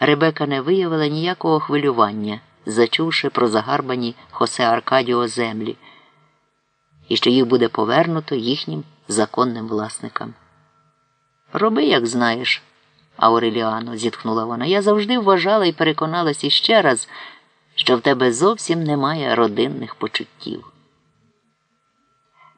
Ребека не виявила ніякого хвилювання, зачувши про загарбані Хосе Аркадіо землі, і що їх буде повернуто їхнім законним власникам. Роби, як знаєш, Ауреліано, зітхнула вона. Я завжди вважала і переконалась іще раз, що в тебе зовсім немає родинних почуттів.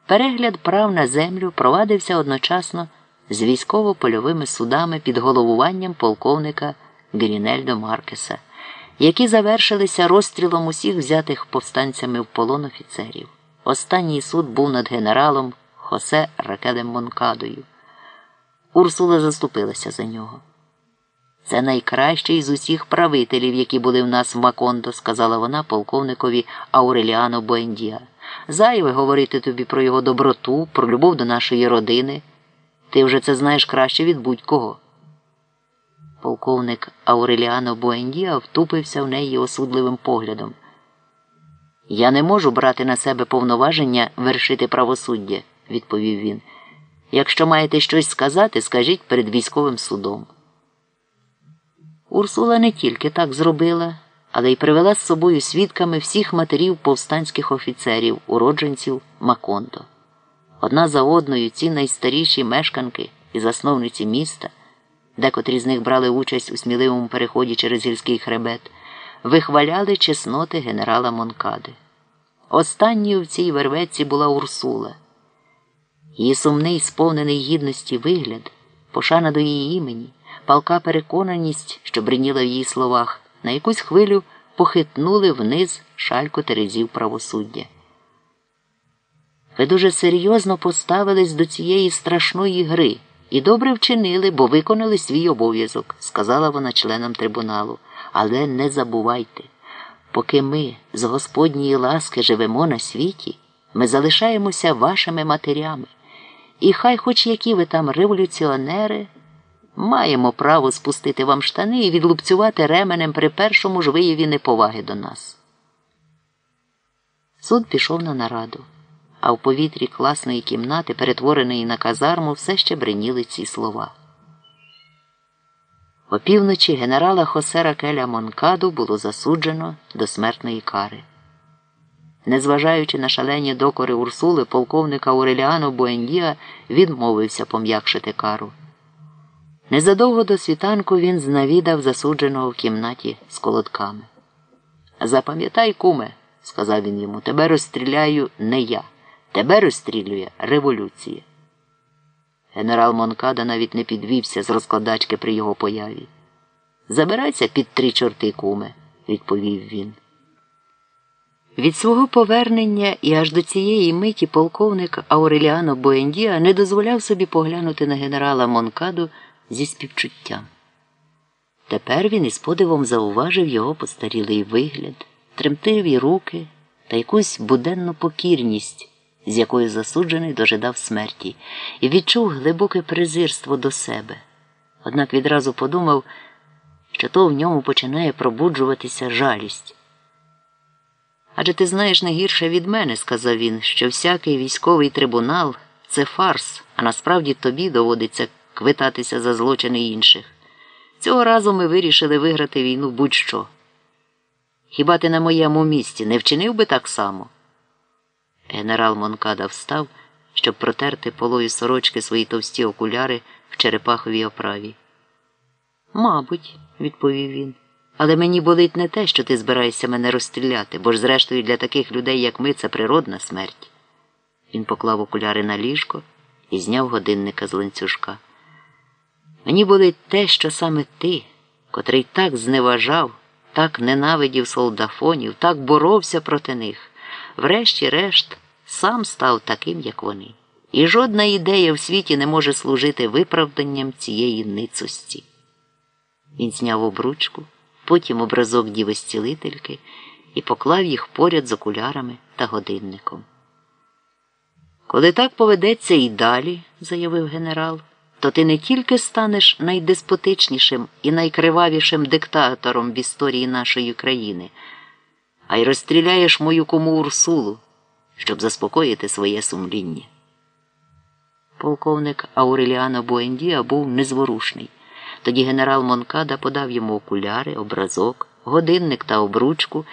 Перегляд прав на землю провадився одночасно з військово-польовими судами під головуванням полковника Грінельдо Маркеса, які завершилися розстрілом усіх взятих повстанцями в полон офіцерів. Останній суд був над генералом Хосе Ракелем Монкадою. Урсула заступилася за нього. Це найкращий з усіх правителів, які були в нас в Макондо, сказала вона полковникові Ауреліано Буендія. Зайве говорити тобі про його доброту, про любов до нашої родини. Ти вже це знаєш краще від будь-кого. Полковник Ауреліано Буендія втупився в неї осудливим поглядом. Я не можу брати на себе повноваження вершити правосуддя, відповів він. Якщо маєте щось сказати, скажіть перед військовим судом. Урсула не тільки так зробила, але й привела з собою свідками всіх матерів повстанських офіцерів, уродженців Маконто. Одна за одною ці найстаріші мешканки і засновниці міста, декотрі з них брали участь у сміливому переході через гірський хребет, вихваляли чесноти генерала Монкади. Останньою в цій вервеці була Урсула. Її сумний, сповнений гідності вигляд, пошана до її імені, палка переконаність, що бриніла в її словах, на якусь хвилю похитнули вниз шальку терезів правосуддя. Ви дуже серйозно поставились до цієї страшної гри і добре вчинили, бо виконали свій обов'язок, сказала вона членам трибуналу. Але не забувайте, поки ми з Господньої ласки живемо на світі, ми залишаємося вашими матерями. І хай хоч які ви там революціонери, маємо право спустити вам штани і відлупцювати ременем при першому ж вияві неповаги до нас. Суд пішов на нараду, а в повітрі класної кімнати, перетвореної на казарму, все ще бриніли ці слова. Опівночі генерала Хосера Келя Монкаду було засуджено до смертної кари. Незважаючи на шалені докори Урсули, полковника Уреліано Буендіа відмовився пом'якшити кару. Незадовго до світанку він знавідав засудженого в кімнаті з колодками. Запам'ятай, куме, сказав він йому, тебе розстріляю не я, тебе розстрілює революція. Генерал Монкада навіть не підвівся з розкладачки при його появі. Забирайся під три чорти, куме, відповів він. Від свого повернення і аж до цієї миті полковник Ауреліано Боендіа не дозволяв собі поглянути на генерала Монкаду зі співчуттям. Тепер він із подивом зауважив його постарілий вигляд, тремтиві руки та якусь буденну покірність, з якою засуджений дожидав смерті, і відчув глибоке презирство до себе. Однак відразу подумав, що то в ньому починає пробуджуватися жалість. Адже ти знаєш не гірше від мене, сказав він, що всякий військовий трибунал це фарс, а насправді тобі доводиться квитатися за злочини інших. Цього разу ми вирішили виграти війну будь-що. Хіба ти на моєму місці не вчинив би так само? Генерал Монкада встав, щоб протерти полою сорочки свої товсті окуляри в черепаховій оправі. Мабуть, відповів він. Але мені болить не те, що ти збираєшся мене розстріляти, бо ж, зрештою, для таких людей, як ми, це природна смерть. Він поклав окуляри на ліжко і зняв годинника з ланцюжка. Мені болить те, що саме ти, котрий так зневажав, так ненавидів солдафонів, так боровся проти них, врешті-решт, сам став таким, як вони. І жодна ідея в світі не може служити виправданням цієї ницості. Він зняв обручку потім образок діви зцілительки і поклав їх поряд з окулярами та годинником. Коли так поведеться і далі, заявив генерал, то ти не тільки станеш найдеспотичнішим і найкривавішим диктатором в історії нашої країни, а й розстріляєш мою кому Урсулу, щоб заспокоїти своє сумління. Полковник Ауреліано Буендіа був незворушний. Тоді генерал Монкада подав йому окуляри, образок, годинник та обручку